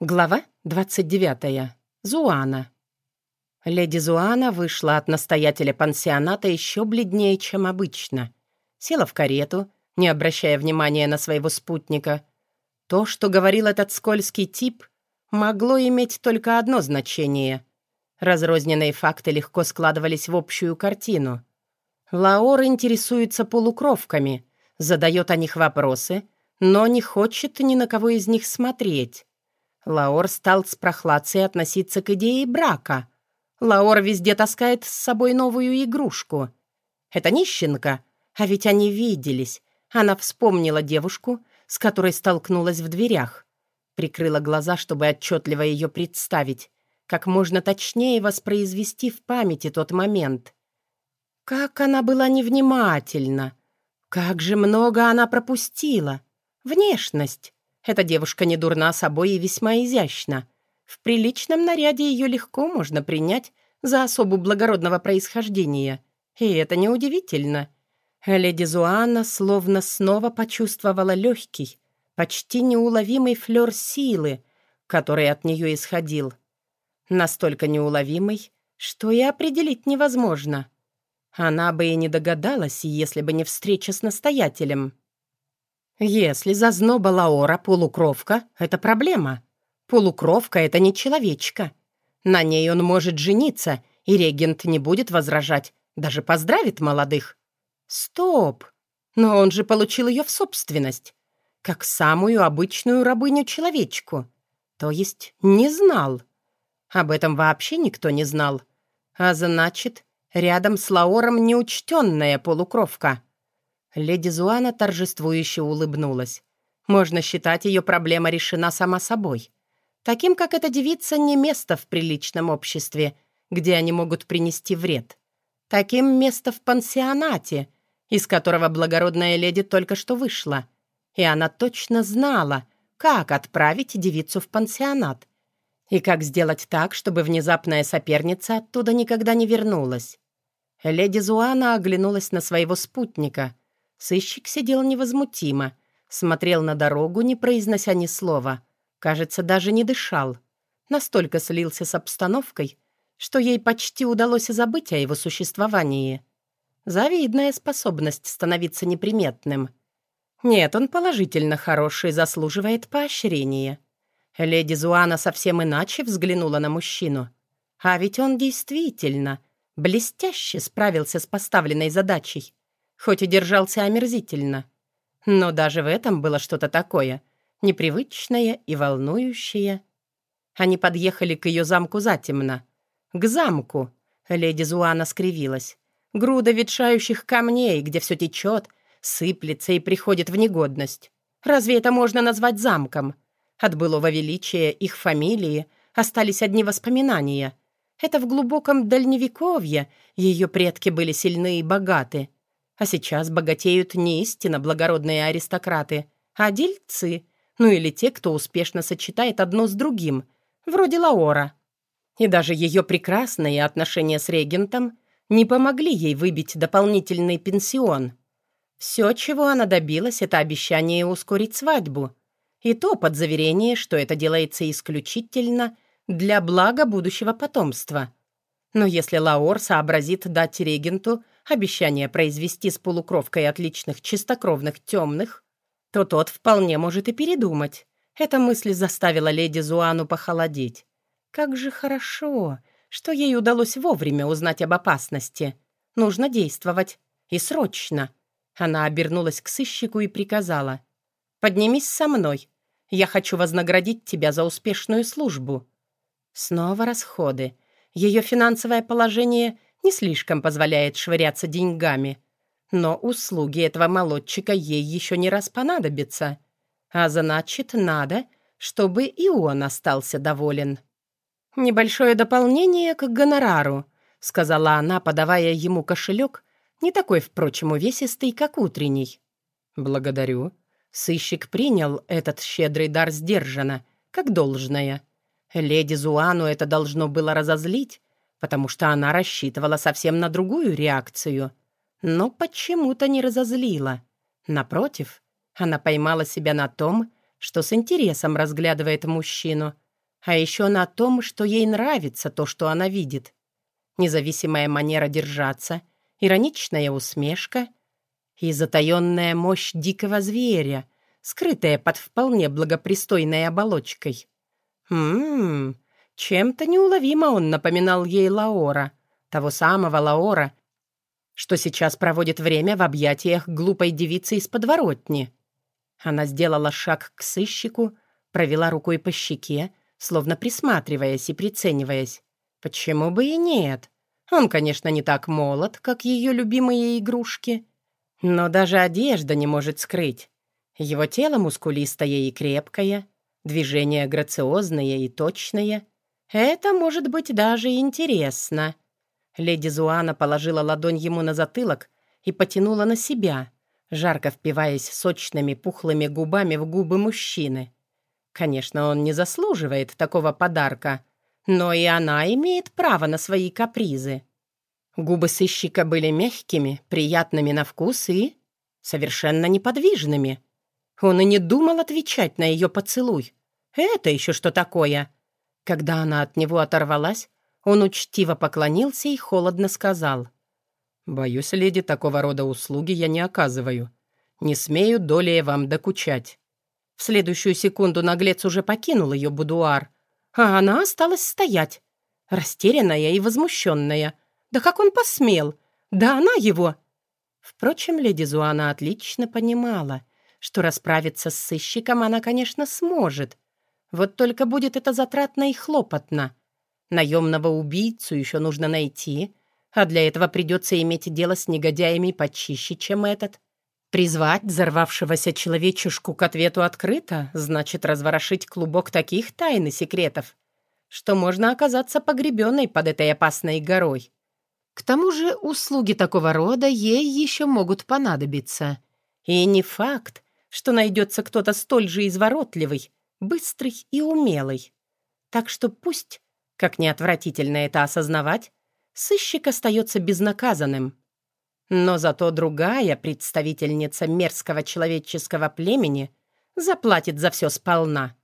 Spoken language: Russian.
Глава 29. Зуана. Леди Зуана вышла от настоятеля пансионата еще бледнее, чем обычно. Села в карету, не обращая внимания на своего спутника. То, что говорил этот скользкий тип, могло иметь только одно значение. Разрозненные факты легко складывались в общую картину. Лаор интересуется полукровками, задает о них вопросы, но не хочет ни на кого из них смотреть. Лаор стал с прохладцей относиться к идее брака. Лаор везде таскает с собой новую игрушку. Это нищенка, а ведь они виделись. Она вспомнила девушку, с которой столкнулась в дверях. Прикрыла глаза, чтобы отчетливо ее представить, как можно точнее воспроизвести в памяти тот момент. Как она была невнимательна! Как же много она пропустила! Внешность! Эта девушка не дурна собой и весьма изящна. В приличном наряде ее легко можно принять за особу благородного происхождения. И это неудивительно. Леди Зуана словно снова почувствовала легкий, почти неуловимый флер силы, который от нее исходил. Настолько неуловимый, что и определить невозможно. Она бы и не догадалась, если бы не встреча с настоятелем. Если зазноба Лаора полукровка — это проблема. Полукровка — это не человечка. На ней он может жениться, и регент не будет возражать, даже поздравит молодых. Стоп! Но он же получил ее в собственность, как самую обычную рабыню-человечку. То есть не знал. Об этом вообще никто не знал. А значит, рядом с Лаором неучтенная полукровка — Леди Зуана торжествующе улыбнулась. Можно считать, ее проблема решена сама собой. Таким, как эта девица, не место в приличном обществе, где они могут принести вред. Таким место в пансионате, из которого благородная леди только что вышла. И она точно знала, как отправить девицу в пансионат. И как сделать так, чтобы внезапная соперница оттуда никогда не вернулась. Леди Зуана оглянулась на своего спутника — Сыщик сидел невозмутимо, смотрел на дорогу, не произнося ни слова. Кажется, даже не дышал. Настолько слился с обстановкой, что ей почти удалось забыть о его существовании. Завидная способность становиться неприметным. Нет, он положительно хороший, заслуживает поощрения. Леди Зуана совсем иначе взглянула на мужчину. А ведь он действительно блестяще справился с поставленной задачей хоть и держался омерзительно. Но даже в этом было что-то такое, непривычное и волнующее. Они подъехали к ее замку затемно. К замку! Леди Зуана скривилась. Груда ветшающих камней, где все течет, сыплется и приходит в негодность. Разве это можно назвать замком? От былого величия их фамилии остались одни воспоминания. Это в глубоком дальневековье ее предки были сильны и богаты — а сейчас богатеют не истинно благородные аристократы, а дельцы, ну или те, кто успешно сочетает одно с другим, вроде Лаора. И даже ее прекрасные отношения с регентом не помогли ей выбить дополнительный пенсион. Все, чего она добилась, это обещание ускорить свадьбу. И то под заверение, что это делается исключительно для блага будущего потомства. Но если Лаор сообразит дать регенту обещание произвести с полукровкой отличных чистокровных темных, то тот вполне может и передумать. Эта мысль заставила леди Зуану похолодеть. Как же хорошо, что ей удалось вовремя узнать об опасности. Нужно действовать. И срочно. Она обернулась к сыщику и приказала. «Поднимись со мной. Я хочу вознаградить тебя за успешную службу». Снова расходы. Ее финансовое положение не слишком позволяет швыряться деньгами. Но услуги этого молодчика ей еще не раз понадобятся. А значит, надо, чтобы и он остался доволен. «Небольшое дополнение к гонорару», — сказала она, подавая ему кошелек, не такой, впрочем, увесистый, как утренний. «Благодарю». Сыщик принял этот щедрый дар сдержанно, как должное. Леди Зуану это должно было разозлить, потому что она рассчитывала совсем на другую реакцию, но почему-то не разозлила. Напротив, она поймала себя на том, что с интересом разглядывает мужчину, а еще на том, что ей нравится то, что она видит. Независимая манера держаться, ироничная усмешка и затаенная мощь дикого зверя, скрытая под вполне благопристойной оболочкой. Ммм, чем-то неуловимо он напоминал ей Лаора, того самого Лаора, что сейчас проводит время в объятиях глупой девицы из подворотни. Она сделала шаг к сыщику, провела рукой по щеке, словно присматриваясь и прицениваясь. Почему бы и нет? Он, конечно, не так молод, как ее любимые игрушки, но даже одежда не может скрыть. Его тело мускулистое и крепкое, движения грациозные и точные. Это может быть даже интересно. Леди Зуана положила ладонь ему на затылок и потянула на себя, жарко впиваясь сочными пухлыми губами в губы мужчины. Конечно, он не заслуживает такого подарка, но и она имеет право на свои капризы. Губы сыщика были мягкими, приятными на вкус и совершенно неподвижными. Он и не думал отвечать на ее поцелуй. Это еще что такое? Когда она от него оторвалась, он учтиво поклонился и холодно сказал. «Боюсь, леди, такого рода услуги я не оказываю. Не смею долее вам докучать». В следующую секунду наглец уже покинул ее будуар, а она осталась стоять, растерянная и возмущенная. Да как он посмел? Да она его... Впрочем, леди Зуана отлично понимала, что расправиться с сыщиком она, конечно, сможет. Вот только будет это затратно и хлопотно. Наемного убийцу еще нужно найти, а для этого придется иметь дело с негодяями почище, чем этот. Призвать взорвавшегося человечушку к ответу открыто, значит разворошить клубок таких тайн и секретов, что можно оказаться погребенной под этой опасной горой. К тому же услуги такого рода ей еще могут понадобиться. И не факт, что найдется кто-то столь же изворотливый, быстрый и умелый. Так что пусть, как неотвратительно это осознавать, сыщик остается безнаказанным. Но зато другая представительница мерзкого человеческого племени заплатит за все сполна.